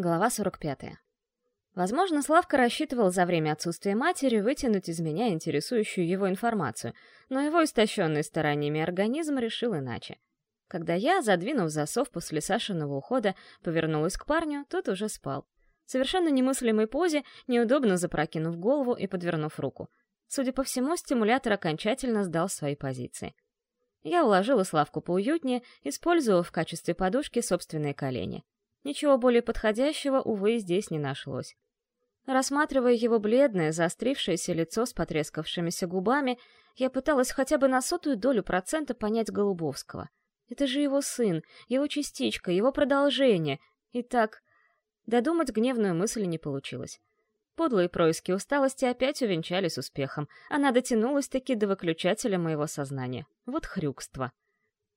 Глава 45. Возможно, Славка рассчитывал за время отсутствия матери вытянуть из меня интересующую его информацию, но его истощенный стараниями организм решил иначе. Когда я, задвинув засов после Сашиного ухода, повернулась к парню, тот уже спал. Совершенно немыслимой позе, неудобно запрокинув голову и подвернув руку. Судя по всему, стимулятор окончательно сдал свои позиции. Я уложила Славку поуютнее, используя в качестве подушки собственные колени. Ничего более подходящего, увы, здесь не нашлось. Рассматривая его бледное, заострившееся лицо с потрескавшимися губами, я пыталась хотя бы на сотую долю процента понять Голубовского. Это же его сын, его частичка, его продолжение. И так... Додумать гневную мысль не получилось. Подлые происки усталости опять увенчались успехом. Она дотянулась-таки до выключателя моего сознания. Вот хрюкство.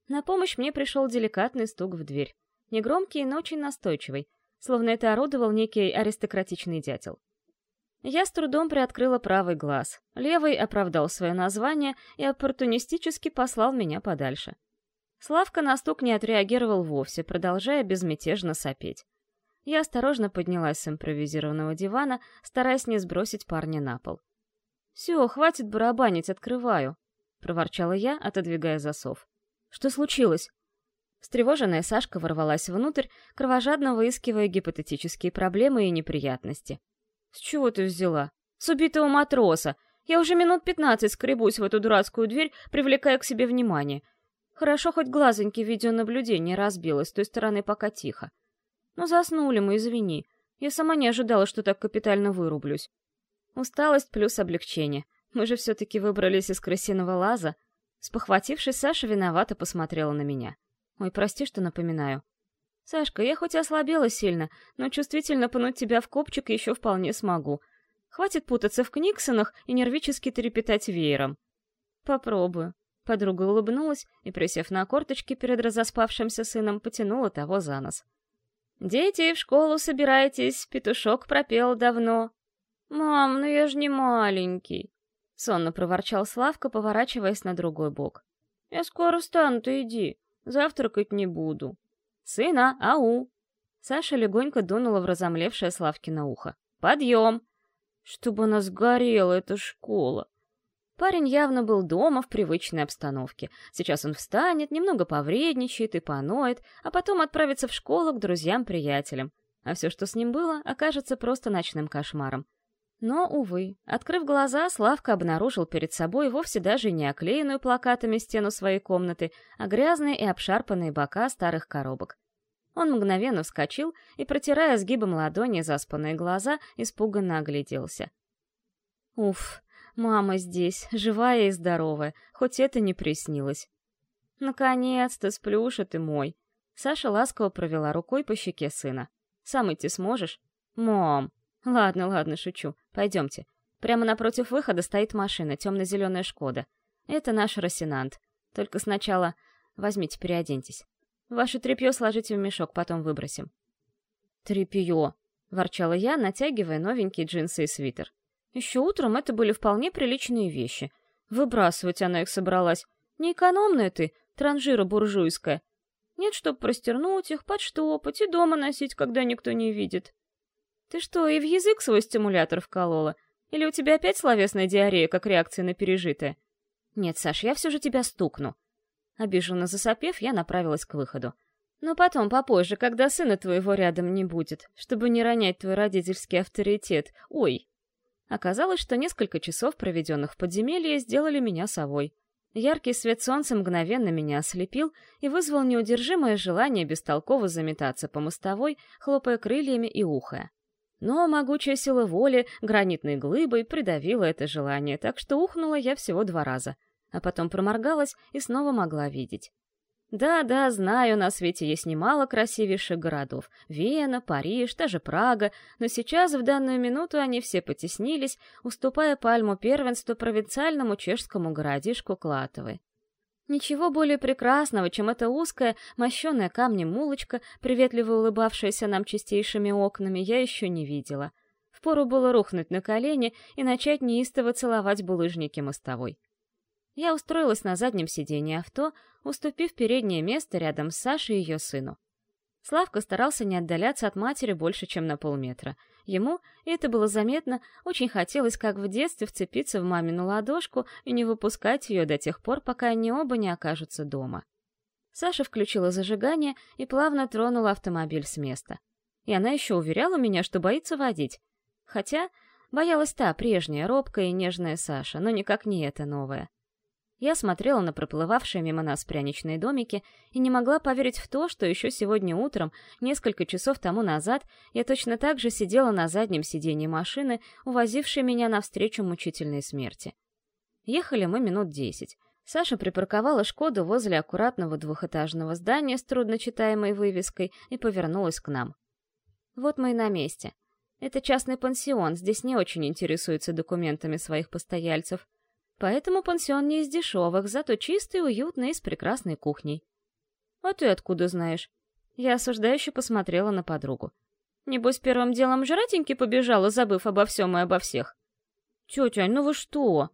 На помощь мне пришел деликатный стук в дверь негромкий, но очень настойчивый, словно это орудовал некий аристократичный дятел. Я с трудом приоткрыла правый глаз, левый оправдал свое название и оппортунистически послал меня подальше. Славка на стук не отреагировал вовсе, продолжая безмятежно сопеть. Я осторожно поднялась с импровизированного дивана, стараясь не сбросить парня на пол. «Все, хватит барабанить, открываю», — проворчала я, отодвигая засов. «Что случилось?» Встревоженная Сашка ворвалась внутрь, кровожадно выискивая гипотетические проблемы и неприятности. «С чего ты взяла? С убитого матроса! Я уже минут пятнадцать скребусь в эту дурацкую дверь, привлекая к себе внимание. Хорошо, хоть глазоньки видеонаблюдения разбилось, с той стороны пока тихо. Но заснули мы, извини. Я сама не ожидала, что так капитально вырублюсь. Усталость плюс облегчение. Мы же все-таки выбрались из крысиного лаза. Спохватившись, Саша виновато посмотрела на меня. Ой, прости, что напоминаю. Сашка, я хоть и ослабела сильно, но чувствительно пнуть тебя в копчик еще вполне смогу. Хватит путаться в книгсонах и нервически трепетать веером. Попробую. Подруга улыбнулась и, присев на корточки перед разоспавшимся сыном, потянула того за нос. «Дети, в школу собирайтесь, петушок пропел давно». «Мам, ну я же не маленький», — сонно проворчал Славка, поворачиваясь на другой бок. «Я скоро встану, ты иди». Завтракать не буду. Сына, ау! Саша легонько дунула в разомлевшее Славкино ухо. Подъем! Чтобы она сгорела, эта школа. Парень явно был дома в привычной обстановке. Сейчас он встанет, немного повредничает и поноет, а потом отправится в школу к друзьям-приятелям. А все, что с ним было, окажется просто ночным кошмаром. Но, увы, открыв глаза, Славка обнаружил перед собой вовсе даже не оклеенную плакатами стену своей комнаты, а грязные и обшарпанные бока старых коробок. Он мгновенно вскочил и, протирая сгибом ладони заспанные глаза, испуганно огляделся. Уф, мама здесь, живая и здоровая, хоть это не приснилось. Наконец-то, сплюша ты мой. Саша ласково провела рукой по щеке сына. Сам идти сможешь? Мам, Ладно, ладно, шучу. Пойдемте. Прямо напротив выхода стоит машина, темно-зеленая Шкода. Это наш Росинант. Только сначала возьмите, переоденьтесь. Ваше тряпье сложите в мешок, потом выбросим. Тряпье, ворчала я, натягивая новенькие джинсы и свитер. Еще утром это были вполне приличные вещи. Выбрасывать она их собралась. Неэкономная ты, транжира буржуйская. Нет, чтоб простернуть их, подштопать и дома носить, когда никто не видит. Ты что, и в язык свой стимулятор вколола? Или у тебя опять словесная диарея, как реакция на пережитое? Нет, Саш, я все же тебя стукну. Обиженно засопев, я направилась к выходу. Но потом, попозже, когда сына твоего рядом не будет, чтобы не ронять твой родительский авторитет. Ой! Оказалось, что несколько часов, проведенных в подземелье, сделали меня совой. Яркий свет солнца мгновенно меня ослепил и вызвал неудержимое желание бестолково заметаться по мостовой, хлопая крыльями и ухая. Но могучая сила воли гранитной глыбой придавила это желание, так что ухнула я всего два раза, а потом проморгалась и снова могла видеть. Да-да, знаю, на свете есть немало красивейших городов. Вена, Париж, даже Прага, но сейчас, в данную минуту, они все потеснились, уступая пальму первенства провинциальному чешскому городишку Клатовы. Ничего более прекрасного, чем эта узкая, мощеная камнем улочка, приветливо улыбавшаяся нам чистейшими окнами, я еще не видела. Впору было рухнуть на колени и начать неистово целовать булыжники мостовой. Я устроилась на заднем сиденье авто, уступив переднее место рядом с Сашей и ее сыну. Славка старался не отдаляться от матери больше, чем на полметра. Ему, и это было заметно, очень хотелось, как в детстве, вцепиться в мамину ладошку и не выпускать ее до тех пор, пока они оба не окажутся дома. Саша включила зажигание и плавно тронула автомобиль с места. И она еще уверяла меня, что боится водить. Хотя боялась та прежняя, робкая и нежная Саша, но никак не эта новая. Я смотрела на проплывавшие мимо нас пряничные домики и не могла поверить в то, что еще сегодня утром, несколько часов тому назад, я точно так же сидела на заднем сиденье машины, увозившей меня навстречу мучительной смерти. Ехали мы минут десять. Саша припарковала «Шкоду» возле аккуратного двухэтажного здания с трудночитаемой вывеской и повернулась к нам. Вот мы и на месте. Это частный пансион, здесь не очень интересуются документами своих постояльцев. Поэтому пансион не из дешевых, зато чистый, уютный и с прекрасной кухней. «А ты откуда знаешь?» Я осуждающе посмотрела на подругу. «Небось, первым делом жратеньки побежала, забыв обо всем и обо всех». «Тетя, ну вы что?»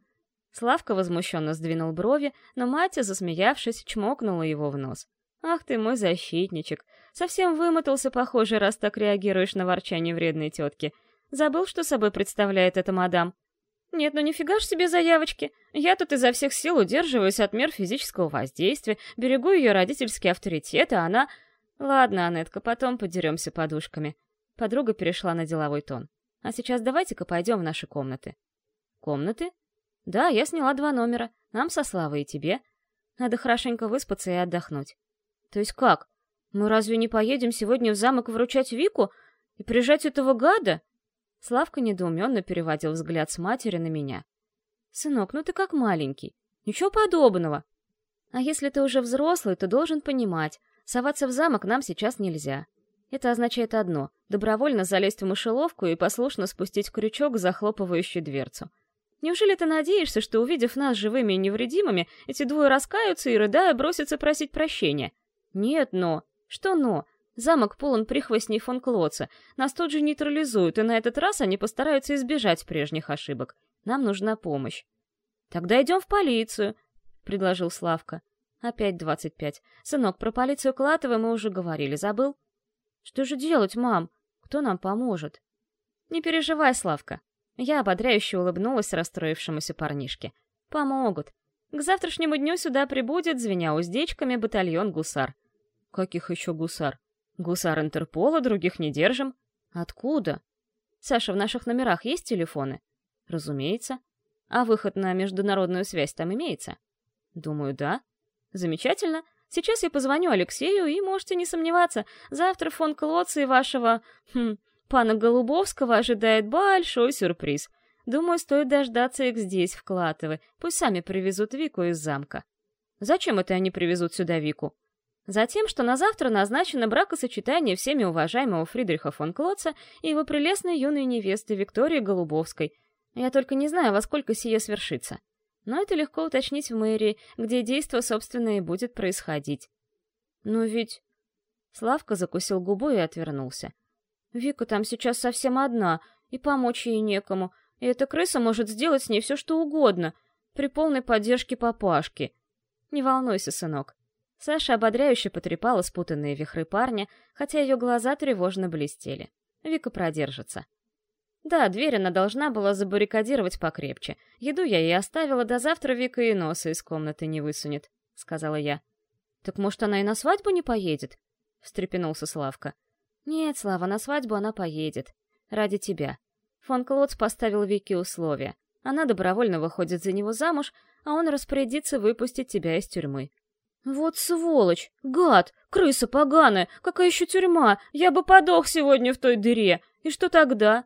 Славка возмущенно сдвинул брови, но мать, засмеявшись, чмокнула его в нос. «Ах ты мой защитничек! Совсем вымотался, похоже, раз так реагируешь на ворчание вредной тетки. Забыл, что собой представляет эта мадам?» Нет, ну нифига ж себе заявочки. Я тут изо всех сил удерживаюсь от мер физического воздействия, берегу ее родительский авторитет, а она... Ладно, Анетка, потом подеремся подушками. Подруга перешла на деловой тон. А сейчас давайте-ка пойдем в наши комнаты. Комнаты? Да, я сняла два номера. Нам со Славой и тебе. Надо хорошенько выспаться и отдохнуть. То есть как? Мы разве не поедем сегодня в замок вручать Вику и прижать этого гада? Славка недоуменно переводил взгляд с матери на меня. «Сынок, ну ты как маленький. Ничего подобного. А если ты уже взрослый, то должен понимать, соваться в замок нам сейчас нельзя. Это означает одно — добровольно залезть в мышеловку и послушно спустить крючок, захлопывающий дверцу. Неужели ты надеешься, что, увидев нас живыми и невредимыми, эти двое раскаются и, рыдая, бросятся просить прощения? Нет, но... Что но? Замок полон прихвостней фон Клоца. Нас тут же нейтрализуют, и на этот раз они постараются избежать прежних ошибок. Нам нужна помощь. «Тогда идем в полицию», — предложил Славка. Опять двадцать пять. Сынок, про полицию Клатова мы уже говорили, забыл? Что же делать, мам? Кто нам поможет? Не переживай, Славка. Я ободряюще улыбнулась расстроившемуся парнишке. Помогут. К завтрашнему дню сюда прибудет, звеня уздечками, батальон гусар. Каких еще гусар? Гусар Интерпола, других не держим. Откуда? Саша, в наших номерах есть телефоны? Разумеется. А выход на международную связь там имеется? Думаю, да. Замечательно. Сейчас я позвоню Алексею, и можете не сомневаться, завтра фон Клоца и вашего... Хм, пана Голубовского ожидает большой сюрприз. Думаю, стоит дождаться их здесь, в Клатовы. Пусть сами привезут Вику из замка. Зачем это они привезут сюда Вику? Затем, что на завтра назначено бракосочетание всеми уважаемого Фридриха фон Клотца и его прелестной юной невесты Виктории Голубовской. Я только не знаю, во сколько сие свершится. Но это легко уточнить в мэрии, где действо, собственно, и будет происходить. Но ведь... Славка закусил губу и отвернулся. Вика там сейчас совсем одна, и помочь ей некому, и эта крыса может сделать с ней все, что угодно, при полной поддержке папашки. Не волнуйся, сынок, Саша ободряюще потрепала спутанные вихры парня, хотя ее глаза тревожно блестели. Вика продержится. Да, дверь она должна была забаррикадировать покрепче. Еду я ей оставила, до завтра Вика и носа из комнаты не высунет, — сказала я. Так может, она и на свадьбу не поедет? — встрепенулся Славка. Нет, Слава, на свадьбу она поедет. Ради тебя. Фон Клоц поставил Вике условия. Она добровольно выходит за него замуж, а он распорядится выпустить тебя из тюрьмы. «Вот сволочь! Гад! Крыса поганая! Какая еще тюрьма! Я бы подох сегодня в той дыре! И что тогда?»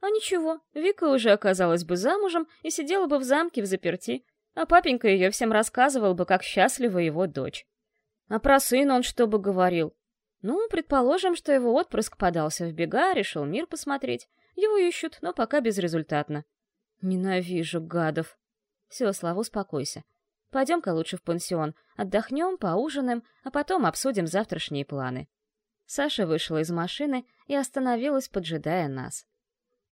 А ничего, Вика уже оказалась бы замужем и сидела бы в замке в заперти, а папенька ее всем рассказывал бы, как счастлива его дочь. А про сына он что бы говорил? Ну, предположим, что его отпрыск подался в бега, решил мир посмотреть. Его ищут, но пока безрезультатно. Ненавижу гадов. Все, Слава, успокойся. Пойдем-ка лучше в пансион, отдохнем, поужинаем, а потом обсудим завтрашние планы. Саша вышла из машины и остановилась, поджидая нас.